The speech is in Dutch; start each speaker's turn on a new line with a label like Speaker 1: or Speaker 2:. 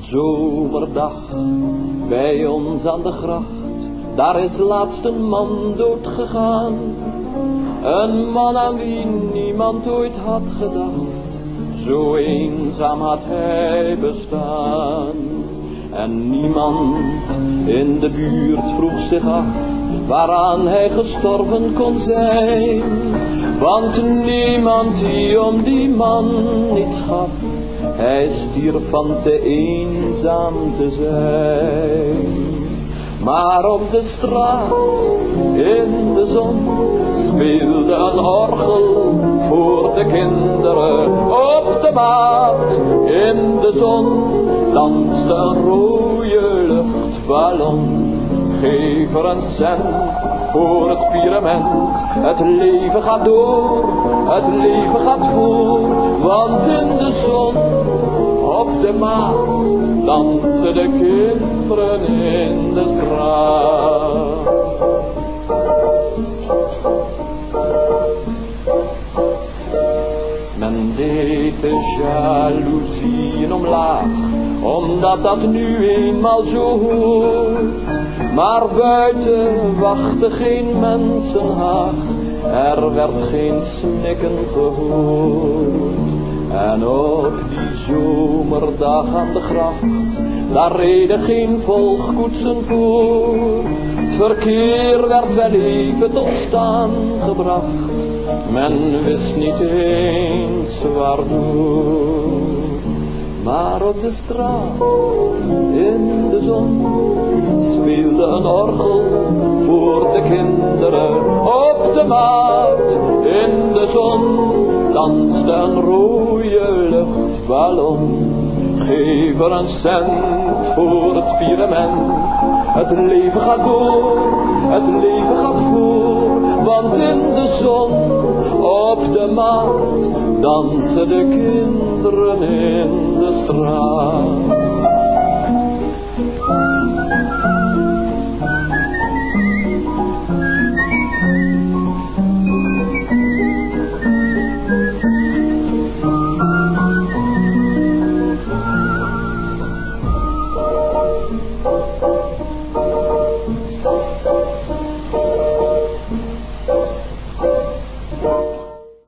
Speaker 1: zomerdag bij ons aan de gracht, daar is laatst een man dood gegaan. Een man aan wie niemand ooit had gedacht, zo eenzaam had hij bestaan. En niemand in de buurt vroeg zich af, waaraan hij gestorven kon zijn. Want niemand die om die man iets gaf, hij stierf van te eenzaam te zijn. Maar op de straat, in de zon, speelde een orgel voor de kinderen. Op de maat, in de zon, danste een rode luchtballon. Geef er een cent voor het pyramid. Het leven gaat door, het leven gaat voor, want in de zon op de maan dansen de kinderen in de straat. Men deed de jaloezieën omlaag, omdat dat nu eenmaal zo hoort. Maar buiten wachtte geen mensenhaag, er werd geen snikken gehoord. En op die zomerdag aan de gracht, daar reden geen volgkoetsen voor. Het verkeer werd wel even tot staan gebracht, men wist niet eens waardoor. Maar op de straat, in de zon, speelde een orgel voor de kinderen. Op de maat, in de zon, danste een rode luchtballon. Geef er een cent voor het pyramid. Het leven gaat door, het leven gaat voor. Want in de zon, op de maat, dansen de kinderen in de straat.